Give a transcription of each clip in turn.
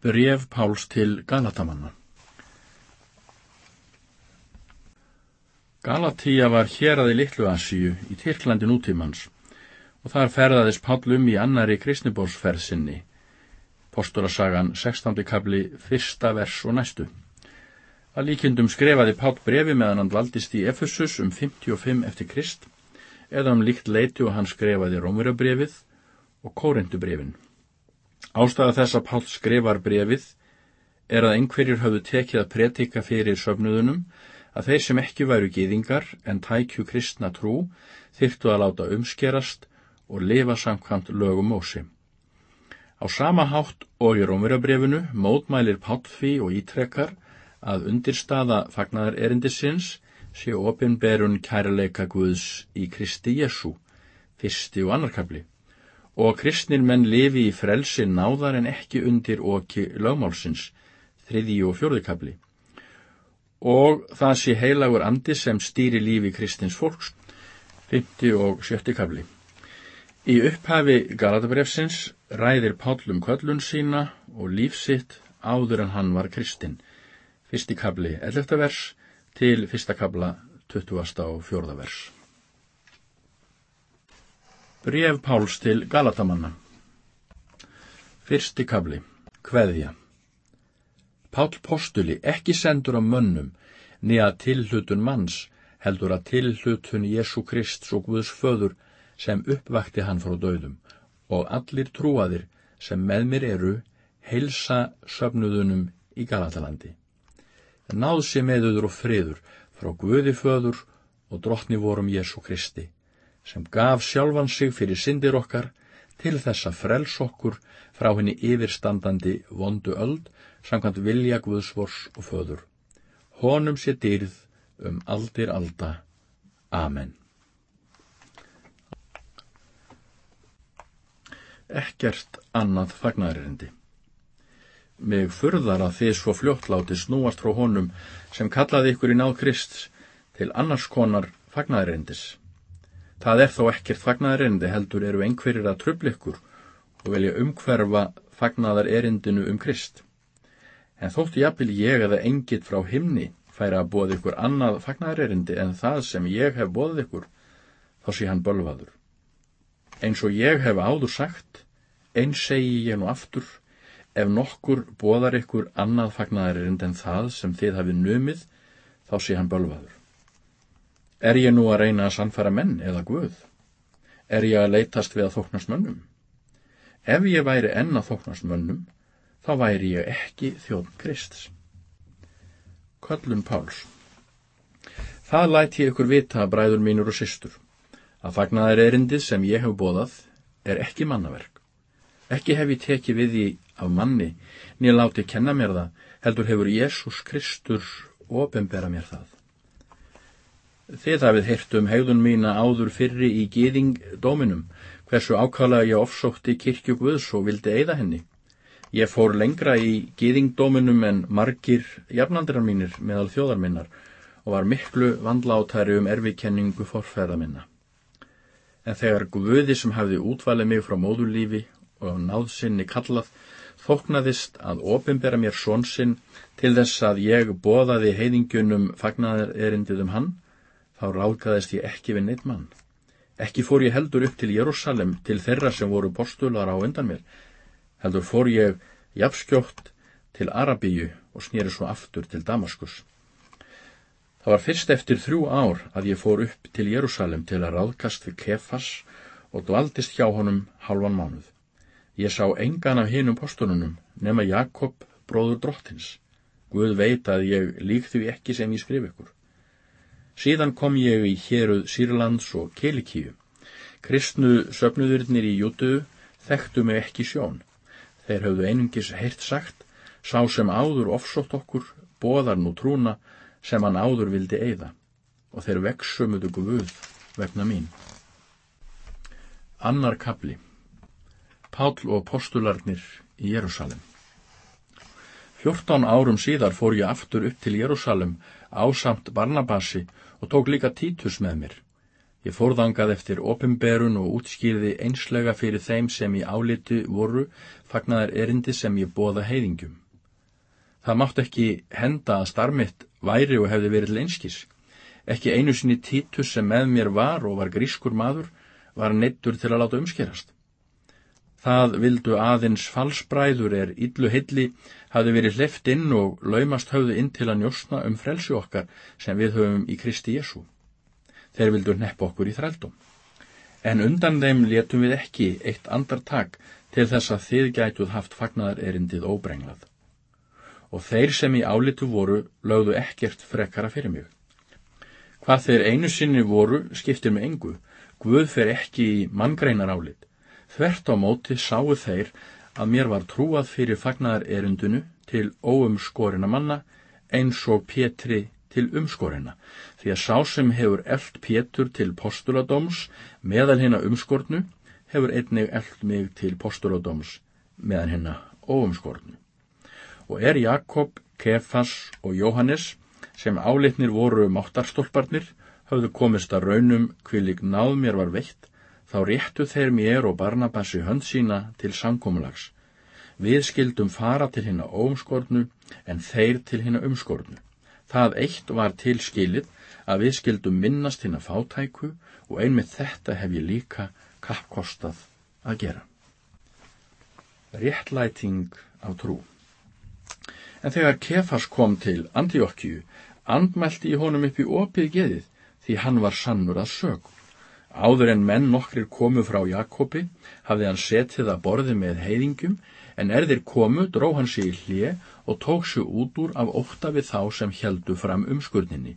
Bref Páls til Galatamanna Galatíja var hér aði Littlu Asíu í Tyrklandi nútímans og þar ferðaðist Páll um í annari kristniborsferð sinni, posturasagan 16. kabli, fyrsta vers og næstu. Að líkjendum skrefaði Páll brefi meðan hann valdist í Efesus um 55 eftir Krist, eða um líkt leiti og hann skrefaði Rómurabrefið og Kórendubrefin. Ástæða þess að Páll skrifar brefið er að einhverjir hafðu tekið að pretika fyrir söfnuðunum að þeir sem ekki væru gýðingar en tækju kristna trú þyrtu að láta umskerast og lifa samkvæmt lögum Mósi. Á sama hátt og í Rómurabrefinu mótmælir því og ítrekkar að undirstaða fagnar erindisins sé opinberun kærleika Guðs í Kristi Jésu, fyrsti og annarkabli og kristnir menn lifi í frelsi náðar en ekki undir oki lögmálsins, þriðji og fjörðikabli. Og það sé heilagur andi sem stýri lífi kristins fólks, fymti og sjötti kabli. Í upphafi Galatabrefsins ræðir Pállum köllun sína og lífsitt áður en hann var kristinn. Fyrsti kabli 11. vers til fyrsta kabla 20. og 4. vers. Bref Páls til Galatamanna Fyrsti kabli Kveðja. Pál postuli ekki sendur á mönnum nýja tilhlutun manns heldur að tilhlutun Jésu Krist og Guðs föður sem uppvakti hann frá döðum og allir trúaðir sem með mér eru heilsa söfnuðunum í Galatalandi. Náð sé meðuður og friður frá Guði föður og drottni vorum Jésu Kristi sem gaf sjálfan sig fyrir syndir okkar til þess að frels okkur frá henni yfirstandandi vondu öld samkvæmt vilja Guðsvors og föður. Honum sé dýrð um aldir alda. Amen. Ekkert annað fagnarindi. Mig furðar að þið svo fljóttláti snúast frá honum sem kallaði ykkur í náð Krist til annars konar fagnarindis. Það er þó ekkert fagnaðar erindi heldur eru einhverjir að tröfli ykkur og velja umhverfa fagnaðar erindinu um Krist. En þóttu jafnvel ég eða engit frá himni færa að bóða ykkur annað fagnaðar erindi en það sem ég hef bóðið ykkur, þá sé hann bölvaður. Eins og ég hef áður sagt, eins segi ég nú aftur, ef nokkur bóðar ykkur annað fagnaðar erind en það sem þið hafið numið, þá sé hann bölvaður. Er ég nú að reyna að sannfæra menn eða Guð? Er ég að leytast við að þóknast mönnum? Ef ég væri enn að þóknast mönnum, þá væri ég ekki þjóðn Krist. Köllun Páls Það læti ég ykkur vita, bræður mínur og systur, að fagnaðar erindið sem ég hef bóðað er ekki mannaverk. Ekki hef ég tekið við því af manni, nýja láti kenna mér það, heldur hefur Jésús Kristur ofinbera mér það. Þið hafið hirt um hegðun mína áður fyrri í gýðingdóminum, hversu ákala ég ofsótti kirkju Guðs og vildi eigða henni. Ég fór lengra í gýðingdóminum en margir jafnandrar mínir meðal þjóðar minnar og var miklu vandlátæri um erfikenningu forfæða minna. En þegar Guði sem hafði útvalið mig frá móðulífi og náðsynni kallað, þóknaðist að ofinbera mér svonsinn til þess að ég boðaði heiðingjunum fagnaðar erindið um hann, þá ráðgæðist ég ekki við neitt mann. Ekki fór ég heldur upp til Jérúsalem til þeirra sem voru postular á undan mér. Heldur fór ég jafnskjótt til Arabíu og snýri svo aftur til Damaskus. Það var fyrst eftir þrjú ár að ég fór upp til Jérúsalem til að ráðkast við Kefas og dvaldist hjá honum halvan mánuð. Ég sá engan af hinum postununum nema Jakob, bróður drottins. Guð veit að ég lík því ekki sem ég skrif ykkur. Síðan kom ég í héruð Sýrlands og Kelikíu. Kristnu söpnuðurnir í Jútu þekktu mig ekki sjón. Þeir höfðu einungis heirt sagt, sá sem áður ofsótt okkur, boðar nú trúna sem hann áður vildi eigða og þeir veksumuðu guð vegna mín. Annar kapli Pál og postularnir í Jérúsalem Fjórtán árum síðar fór ég aftur upp til Jérúsalem ásamt Barnabasi og tók líka Títus með mér. Ég fórðangað eftir opimberun og útskýrði einslega fyrir þeim sem í áliti voru fagnar erindi sem ég bóða heiðingjum. Það mátt ekki henda að starmitt væri og hefði verið leinskis. Ekki einu sinni títus sem með mér var og var grískur maður var neittur til að láta umskerast. Það vildu aðeins falsbræður er illu hilli hafi verið hleft inn og laumast höfðu inn til að njósna um frelsi okkar sem við höfum í Kristi Jésu. Þeir vildu nepp okkur í þrældum. En undan þeim letum við ekki eitt andartak til þess að þið gætuð haft fagnar erindið óbrenglað. Og þeir sem í álitu voru lögðu ekkert frekara fyrir mig. Hvað þeir einu sinni voru skiptir með engu, Guð fer ekki í manngreinar álit. Þvert á móti sáu þeir að mér var trúað fyrir fagnar erindunu til óumskorina manna eins og Pétri til umskorina, því að sá sem hefur eld Pétur til postuladóms meðal hérna umskornu hefur einnig eld mig til postuladóms meðal hérna óumskornu. Og er Jakob, Kefas og Jóhannes sem álitnir voru máttarstólparnir höfðu komist að raunum kvilig náð mér var veitt, þá réttu þeir mér og Barnabassi hönd sína til samkómulags. Við skildum fara til hérna óumskornu en þeir til hérna umskornu. Það eitt var til skilið að við skildum minnast hérna fátæku og einmið þetta hef ég líka kappkostað að gera. Réttlæting á trú En þegar Kefas kom til Antiokkju, andmælti í honum upp í opið geðið því hann var sannur að sög. Áður en menn nokkrir komu frá Jakobi hafði hann setið að borði með heiðingjum en er þeir komu dró hann sig í hlje og tók sig út úr af ótta við þá sem heldu fram umskurninni.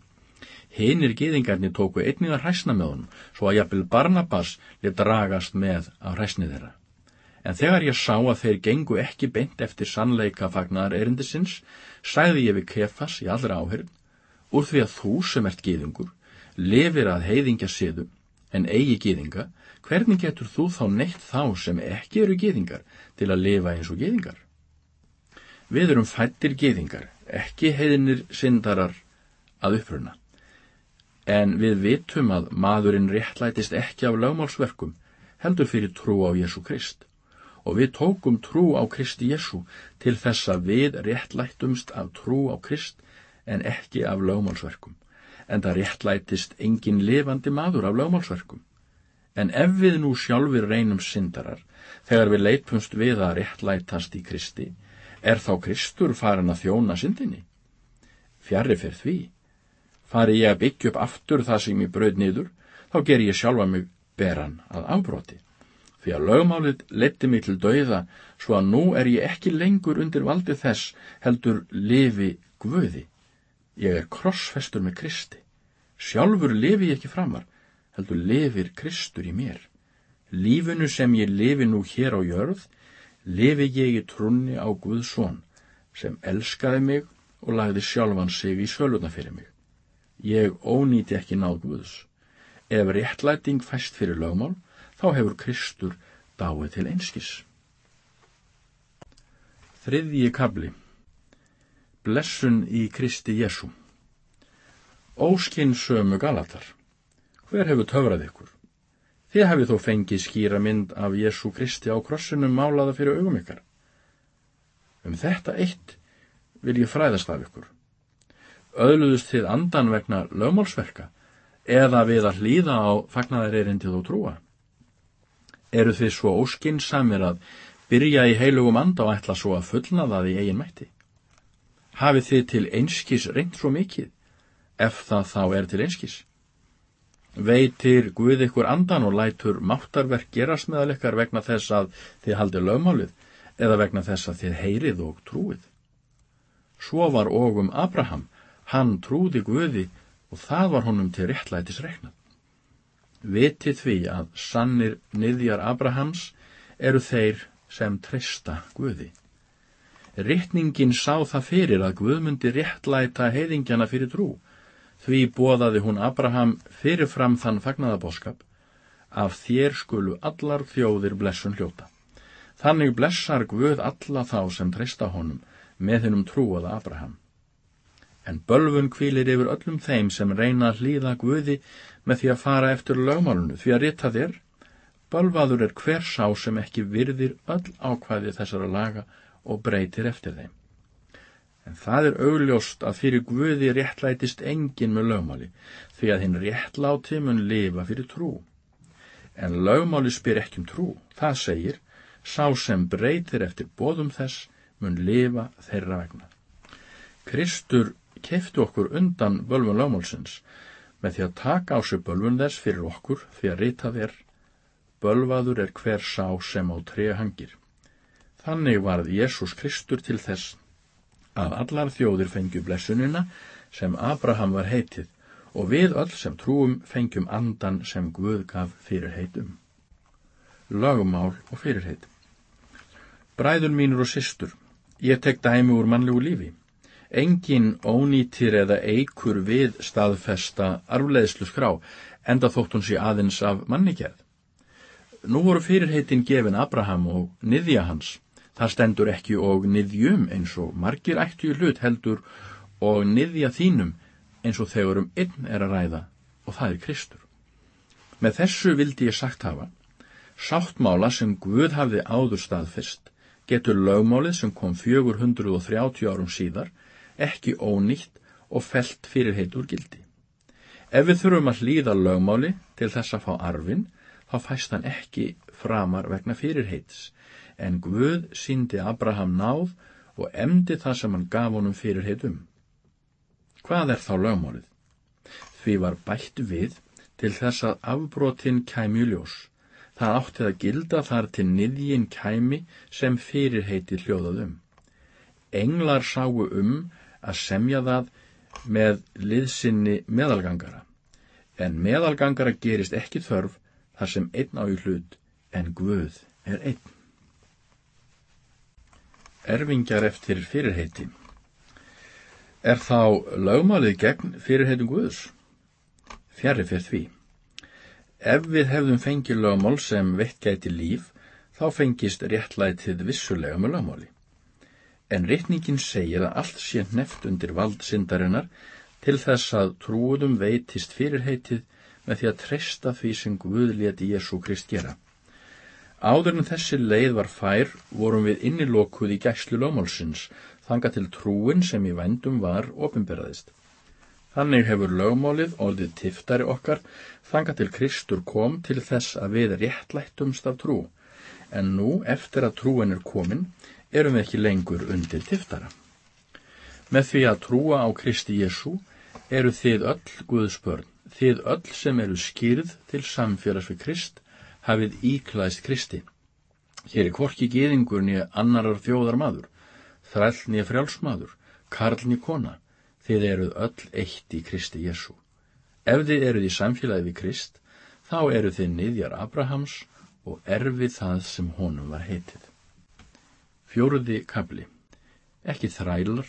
Hinnir geðingarnir tóku einnig að hræsna með honum svo að jafnvel Barnabas lit dragast með á hræsni þeirra. En þegar ég sá að þeir gengu ekki beint eftir sannleika fagnar erindisins, sæði ég við Kefas í allra áhyrn, úr því að þú sem ert geðingur lifir að heiðingja siðum en eigi gýðinga, hvernig getur þú þá neitt þá sem ekki eru gýðingar til að lifa eins og gýðingar? Við erum fættir gýðingar, ekki heiðinir syndarar að uppruna. En við vitum að maðurinn réttlætist ekki af lögmálsverkum, heldur fyrir trú á Jésu Krist. Og við tókum trú á Kristi Jésu til þess að við réttlættumst af trú á Krist en ekki af lögmálsverkum en það réttlætist engin lifandi maður af lögmálsverkum. En ef við nú sjálfur reynum syndarar, þegar við leipumst við að réttlætast í Kristi, er þá Kristur farin að þjóna syndinni? Fjarrir fyrir því. Fari ég að byggja upp aftur það sem ég bröð niður, þá ger ég sjálfa mig beran að afbroti. Því að lögmálið leti mig til dauða, svo að nú er ég ekki lengur undir valdi þess heldur lifi guði. Ég er krossfestur með Kristi. Sjálfur lifi ég ekki framar, heldur lifir Kristur í mér. Lífinu sem ég lifi nú hér á jörð, lifi ég í trunni á Guðs son, sem elskaði mig og lagði sjálfan sig í söluna fyrir mig. Ég ónýti ekki náð Guðs. Ef réttlæting fæst fyrir lögmál, þá hefur Kristur dáið til einskis. Þriðji kabli Blessun í Kristi Jésu Óskinsömu Galatar Hver hefur töfrað ykkur? Þið hefur þó fengið skýra mynd af Jésu Kristi á krossinum málaða fyrir augum ykkar. Um þetta eitt vil ég fræðast af ykkur. Öðluðust þið andan vegna lögmálsverka eða við að hlýða á fagnaðareirindið og trúa? Eru þið svo óskinsamir að byrja í heilugum anda og ætla svo að fullna það í eigin mætti? hafið þið til einskis reynd svo mikið, ef það þá er til einskis. Veitir Guð ykkur andan og lætur máttarverk gerast meðal ykkar vegna þess að þið haldið lögmálið eða vegna þess að þið heyrið og trúið. Svo var ógum Abraham, hann trúði Guði og það var honum til réttlætis reiknað. Vitið því að sannir niðjar Abrahams eru þeir sem treysta Guði. Rittningin sá það fyrir að Guðmundi réttlæta heiðingjana fyrir trú. Því bóðaði hún Abraham fyrirfram þann fagnadaboskap af þér skulu allar þjóðir blessun hljóta. Þannig blessar Guð alla þá sem treysta honum með hennum trúaða Abraham. en bölvun kvílir yfir öllum þeim sem reyna að hlýða Guði með því að fara eftir lögmálunu, því að rita þér, bölvaður er hver sá sem ekki virðir öll ákvæði þessara laga og breytir eftir þeim. En það er augljóst að fyrir Guði réttlætist engin með lögmáli, því að hinn réttláti mun lifa fyrir trú. En lögmáli spyr ekki um trú, það segir, sá sem breytir eftir bóðum þess mun lifa þeirra vegna. Kristur keftu okkur undan bölvun lögmálsins með því að taka á sig bölvun þess fyrir okkur því að rita þér bölvaður er hver sá sem á treja hangir. Þannig varð Jésús Kristur til þess að allar þjóðir fengju blessunina sem Abraham var heitið og við öll sem trúum fengjum andan sem Guð gaf fyrir heitum. Lagumál og fyrirheit. Bræður mínur og systur, ég tek dæmi úr mannlegu lífi. Engin ónýtir eða eikur við staðfesta arfleðslu skrá, enda þótt hún sé aðeins af mannigerð. Nú voru fyrirheitin gefin Abraham og niðja hans. Það stendur ekki og niðjum eins og margir ættu í hlut heldur og niðja þínum eins og þegar um einn er að ræða og það er Kristur. Með þessu vildi ég sagt hafa, sáttmála sem Guð hafði áður staðfest, getur lögmálið sem kom 430 árum síðar ekki ónýtt og felt fyrir heitur gildi. Ef við þurfum að hlýða lögmáli til þess að fá arfin, þá fæst hann ekki framar vegna fyrirheits, en Guð síndi Abraham náð og emdi það sem hann gaf honum fyrirheitum. Hvað er þá lögmálið? Því var bætt við til þess að afbrotin kæmi ljós. Það átti að gilda þar til niðjin kæmi sem fyrirheiti hljóðaðum. Englar sáu um að semja það með liðsynni meðalgangara. En meðalgangara gerist ekki þörf þar sem einn á í hlut en Guð er einn. Erfingjar eftir fyrirheiti. Er þá lögmálið gegn fyrirheitum Guðs? Fjari fyrir því. Ef við hefðum fengið lögmál sem veitt gæti líf, þá fengist réttlætið vissulega með lögmáli en rittningin segir að allt sé neft undir vald syndarinnar til þess að trúðum veitist fyrirheitið með því að treysta því sem Guð leti Jésu Krist gera. Áður en þessi leið var fær vorum við innilokuð í gæslu lögmálsins, þanga til trúin sem í vendum var ofinberðist. Þannig hefur lögmálið orðið tiftari okkar, þanga til Kristur kom til þess að við réttlættumst af trú, en nú eftir að trúin er komin, erum við ekki lengur undir tiftara. Með því að trúa á Kristi Jésu eru þið öll Guðspörn, þið öll sem eru skýrð til samfélags við Krist, hafið íklæðist Kristi. Hér er hvorki geðingur nýja annarar þjóðar maður, þræll nýja frjálsmaður, karl nýja kona, þið eruð öll eitt í Kristi Jésu. Ef þið eruð í samfélagi við Krist, þá eru þið niðjar Abrahams og erfið það sem honum var heitið. Fjóruði kabli. Ekki þrælar,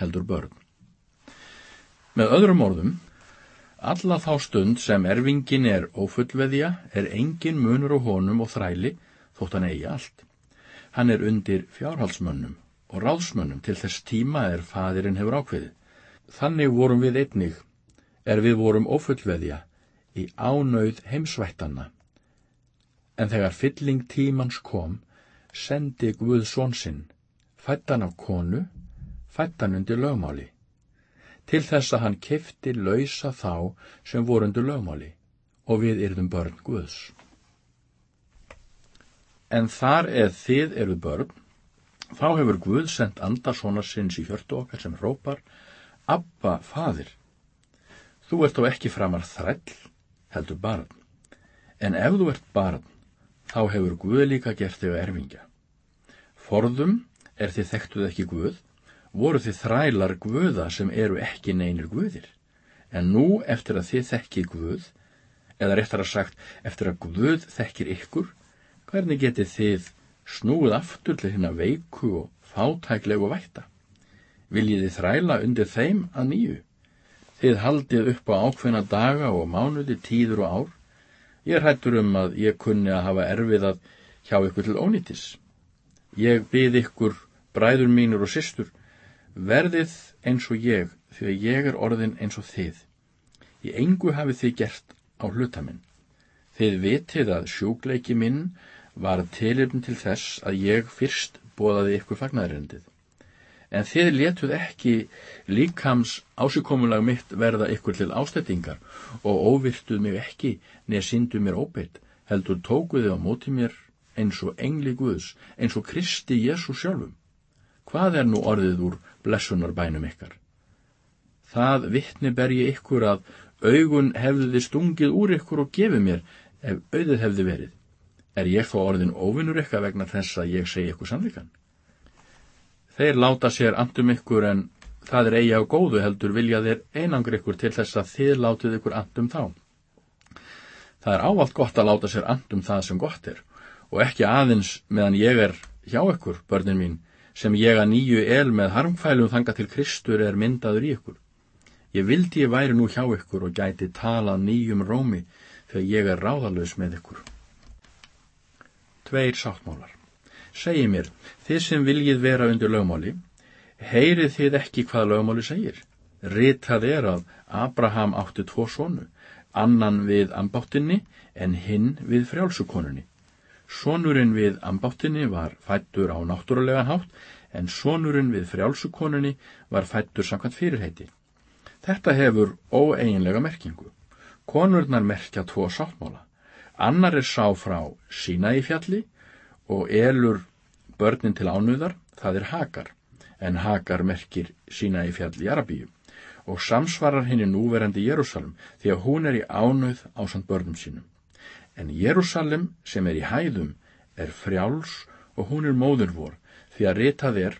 heldur börn. Með öðrum orðum, alla þá stund sem erfingin er ófullveðja er engin munur á honum og þræli þótt hann eigi allt. Hann er undir fjárhalsmönnum og ráðsmönnum til þess tíma er fadirinn hefur ákveðið. Þannig vorum við einnig, er við vorum ófullveðja í ánauð heimsvættanna. En þegar fylling tímans kom, sendi Guð svonsinn, fættan af konu, fættan undir lögmáli, til þess að hann kefti lausa þá sem voru undir lögmáli og við yrðum börn Guðs. En þar eð þið eru börn, þá hefur Guð sendt andarsónar sinns í hjörtu okkar sem rópar, Abba, fadir, þú ert þó ekki framar þræll, heldur barn, en ef þú ert barn, þá hefur Guð líka gert þig erfingja. Forðum er þið þekktuð ekki Guð, voru þið þrælar Guða sem eru ekki neynir Guðir. En nú eftir að þið þekki Guð, eða réttar að sagt eftir að Guð þekkir ykkur, hvernig getið þið snúið aftur til hérna veiku og fátæklegu vætta? Viljið þið þræla undir þeim að nýju? Þið haldið upp á ákveðna daga og mánuði, tíður og ár, Ég hættur um að ég kunni að hafa erfið að hjá ykkur til ónýtis. Ég bið ykkur, bræður mínur og systur, Verðið eins og ég, því að ég er orðin eins og þið. Í engu hafið þið gert á hluta minn. Þið vitið að sjúkleiki minn var tilirn til þess að ég fyrst bóðaði ykkur fagnæðrindið. En þið letuð ekki líkams ásikomulag mitt verða ykkur til ástættingar og óvirtuð mig ekki neð syndu mér óbeitt, heldur tókuði á móti mér eins og engli Guðs, eins og Kristi Jésu sjálfum. Hvað er nú orðið úr blessunar bænum ykkar? Það vittni ber ég ykkur að augun hefði þið stungið úr ykkur og gefið mér ef auðið hefði verið. Er ég þó orðin óvinnur ykkar vegna þess að ég segi ykkur sannleikan? Þeir láta sér andum ykkur en það er eigi á góðu heldur vilja þeir einangur ykkur til þess að þið látið ykkur andum þá. Það er ávalt gott að láta sér andum það sem gott er og ekki aðeins meðan ég er hjá ykkur, börnin mín, sem ég að nýju el með harmfælum þanga til Kristur er myndaður í ykkur. Ég vildi ég væri nú hjá ykkur og gæti talað nýjum rómi þegar ég er ráðalös með ykkur. Tveir sáttmálar. Segji mér, þið sem viljið vera undir lögmáli, heyrið þið ekki hvað lögmáli segir? Ritað er að Abraham átti tvo sonu, annan við ambáttinni en hinn við frjálsukonunni. Sonurinn við ambáttinni var fættur á náttúrulegan hátt en sonurinn við frjálsukonunni var fættur samkvæmt fyrirheiti. Þetta hefur óeiginlega merkingu. Konurnar merkja tvo sáttmála. Annar er sá frá sína í fjalli og elur börnin til ánuðar, það er Hagar, en Hagar merkir sína í fjalli í Arabíu og samsvarar henni núverandi Jérúsalm því að hún er í ánuð á samt börnum sínum en Jérúsalem sem er í hæðum er frjáls og hún er móður vor því að ritað er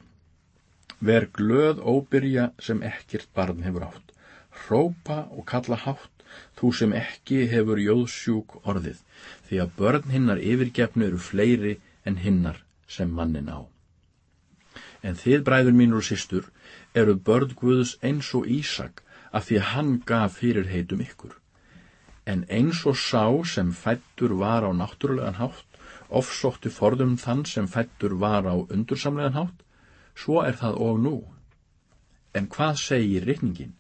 ver glöð óbyrja sem ekkert barn hefur átt. Hrópa og kalla hátt þú sem ekki hefur jóðsjúk orðið því að börn hinnar yfirgefnu eru fleiri en hinnar sem mannin á. En þið bræður mínur og sýstur eru börn Guðs eins og Ísak af því að hann gaf fyrir heitum ykkur en eins og sá sem fættur var á náttúrulegan hátt, ofsótti forðum þann sem fættur var á undursamlegan hátt, svo er það og nú. En hvað segir rikningin?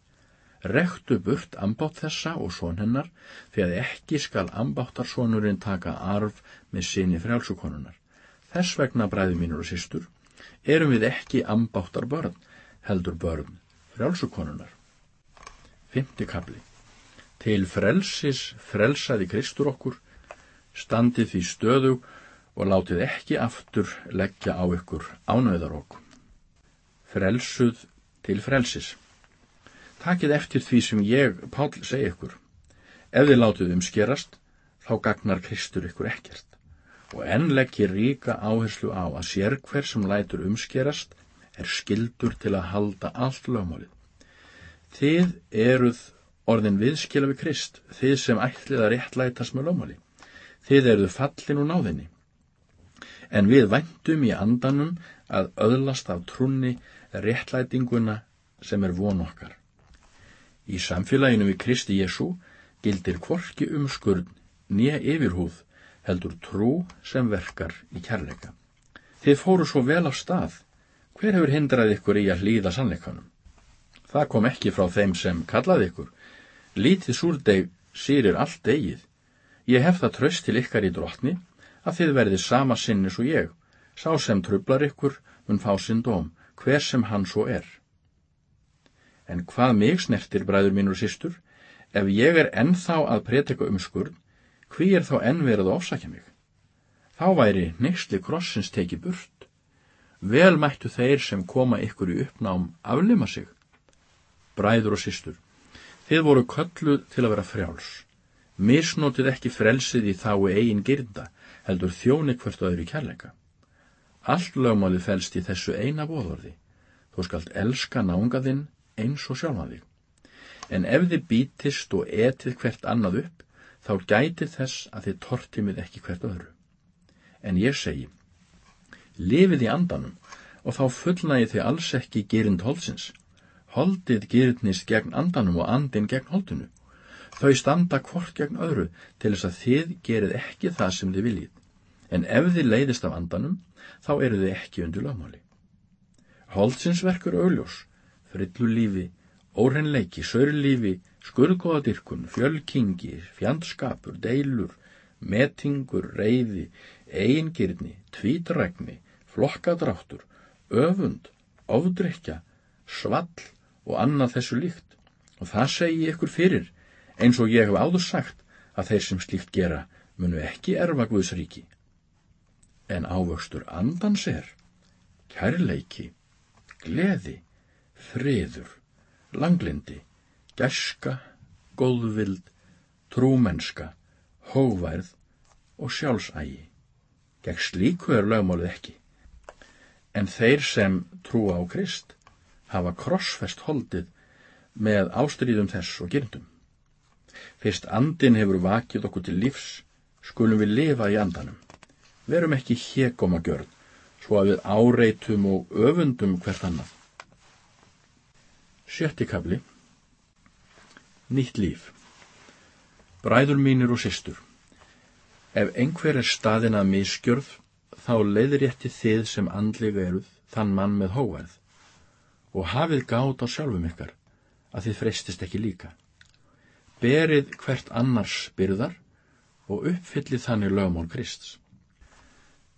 Rektu burt ambátt þessa og són hennar, því að ekki skal ambáttarsónurinn taka arf með sinni frjálsukonunar. Þess vegna, bræði mínur og sýstur, erum við ekki ambáttar börn, heldur börn frjálsukonunar. Fymti kapli Til frelsis frelsaði Kristur okkur, standið því stöðu og látið ekki aftur leggja á ykkur ánöðar okkur. Frelsuð til frelsis. Takið eftir því sem ég, Pál, segi ykkur. Ef þið látið umskerast, þá gagnar Kristur ykkur ekkert. Og enn leggir ríka áherslu á að sér hver sem lætur umskerast er skildur til að halda allt lögmálið. Þið eruð orðin viðskila við Krist, þið sem ætlið að réttlætast með lómali. Þið eruð fallin og náðinni. En við væntum í andanum að öðlast af trúni réttlætinguna sem er von okkar. Í samfélaginu við Kristi Jésu gildir kvorki umskurð nýja yfirhúð heldur trú sem verkar í kærleika. Þið fóru svo vel á stað. Hver hefur hindrað ykkur í að hlýða sannleikanum? Það kom ekki frá þeim sem kallaði ykkur, Lítið súrdeg sýrir allt eigið. Ég hef það tröst til ykkar í drottni að þið verðið sama sinnis og ég. Sá sem trublar ykkur mun fá sinn dóm, hver sem hann svo er. En hvað mig snertir, bræður mínur sýstur, ef ég er ennþá að preteka um skurð, hví er þá enn verið að ofsækja mig? Þá væri nextli krossins tekið burt. Vel mættu þeir sem koma ykkur í uppnám aflima sig. Bræður og sýstur, Þið voru kölluð til að vera frjáls. Misnótið ekki frelsið í þái eigin girda, heldur þjóni hvert öðru kærleika. Allt lögmálið felst í þessu eina bóðorði. Þú skalt elska nángaðinn eins og sjálfa þig. En ef þið bítist og etið hvert annað upp, þá gætir þess að þið tortimið ekki hvert öðru. En ég segi, lifið í andanum og þá fullnægi þið alls ekki gerind holsins. Holdið gyrnist gegn andanum og andin gegn holdinu. Þau standa hvort gegn öðru til þess að þið gerið ekki það sem þið viljið. En ef þið leiðist af andanum, þá eru þið ekki undir lögmáli. Holdsins verkur augljós. frillulífi, óhreinleiki, sörlífi, skurðgóðadirkun, fjölkingi, fjandskapur, deilur, metingur, reyði, eigingirni, tvítrækni, flokkadráttur, öfund, ofdrykja, svall og annað þessu líkt. Og það segi ég ykkur fyrir, eins og ég hef áður sagt að þeir sem slíkt gera munu ekki erfa Guðs ríki. En ávöxtur andans er kærleiki, gleði, friður, langlindi, gæska, góðvild, trúmenska, hóværð og sjálfsægi. Gegn slíku er lögmálið ekki. En þeir sem trúa á Krist hafa krossfest holdið með ástríðum þess og gyrndum. Fyrst andin hefur vakið okkur til lífs, skulum við lifa í andanum. Verum ekki hégoma gjörn, svo að við áreitum og öfundum hvert annað. Sjötti kabli Nýtt líf Bræður mínir og systur Ef einhver er staðin að miskjörð, þá leiðrétti þið sem andlega eruð þann mann með hóverð og hafið gát á sjálfum ykkar að þið freystist ekki líka. Berið hvert annars byrðar og uppfyllið þannig lögmál Krists.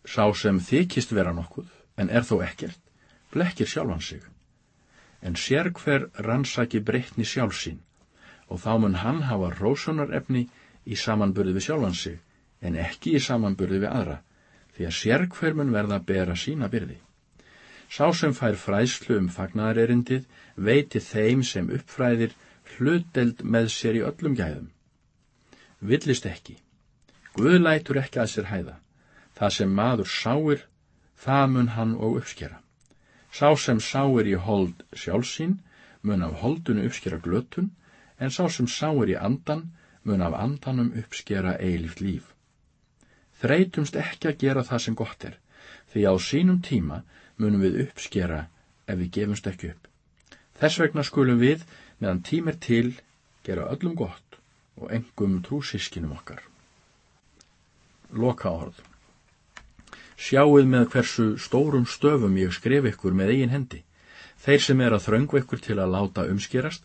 Sá sem þykist vera nokkuð, en er þó ekkert, blekkir sjálfan sig. En sér hver rannsaki breytni sjálfsín og þá mun hann hafa rósunarefni í samanburði við sjálfan sig en ekki í samanburði við aðra, því að sér hver mun verða að bera sína byrði. Sá sem fær fræðslu um fagnadarerindið veiti þeim sem uppfræðir hluteld með sér í öllum gæðum. Villist ekki. Guð lætur ekki að sér hæða. Það sem maður sáir, það mun hann og uppskera. Sá sem sáir í hold sjálfsín mun af holdunu uppskera glötun, en sá sem sáir í andan mun af andanum uppskera eilift líf. Þreitumst ekki að gera það sem gott er, því á sínum tíma munum við uppskera ef við gefumst ekki upp. Þess vegna skulum við, meðan tím er til, gera öllum gott og engum trúsískinum okkar. Loka orð Sjáuð með hversu stórum stöfum ég skrif ykkur með eigin hendi. Þeir sem er að þröngu ykkur til að láta umskerast,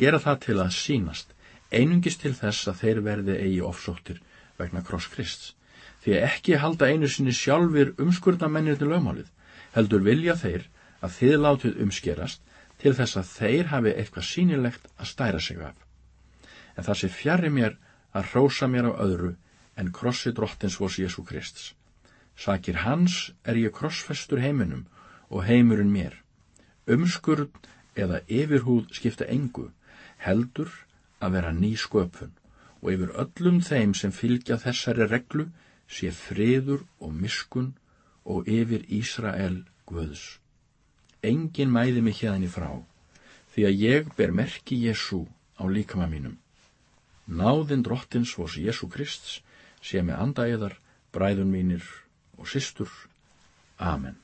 gera það til að sínast, einungist til þess að þeir verði eigi ofsóttir vegna kross Krist því ekki halda einu sinni sjálfur umskurðamennir til lögmálið, heldur vilja þeir að þið látið umskerast til þess að þeir hafi eitthvað sínilegt að stæra sig af. En það sé fjari mér að hrósa mér á öðru en krossi drottins vos Jésu Krist. Sakir hans er ég krossfestur heiminum og heimurinn mér. Umskurð eða yfirhúð skipta engu, heldur að vera ný sköpun og yfir öllum þeim sem fylgja þessari reglu sé friður og miskun og yfir Ísrael Guðs. Engin mæði mig hérni frá, því að ég ber merki Jésu á líkama mínum. Náðinn drottins vos Jésu Krist sé með andæðar, bræðun mínir og systur. Amen.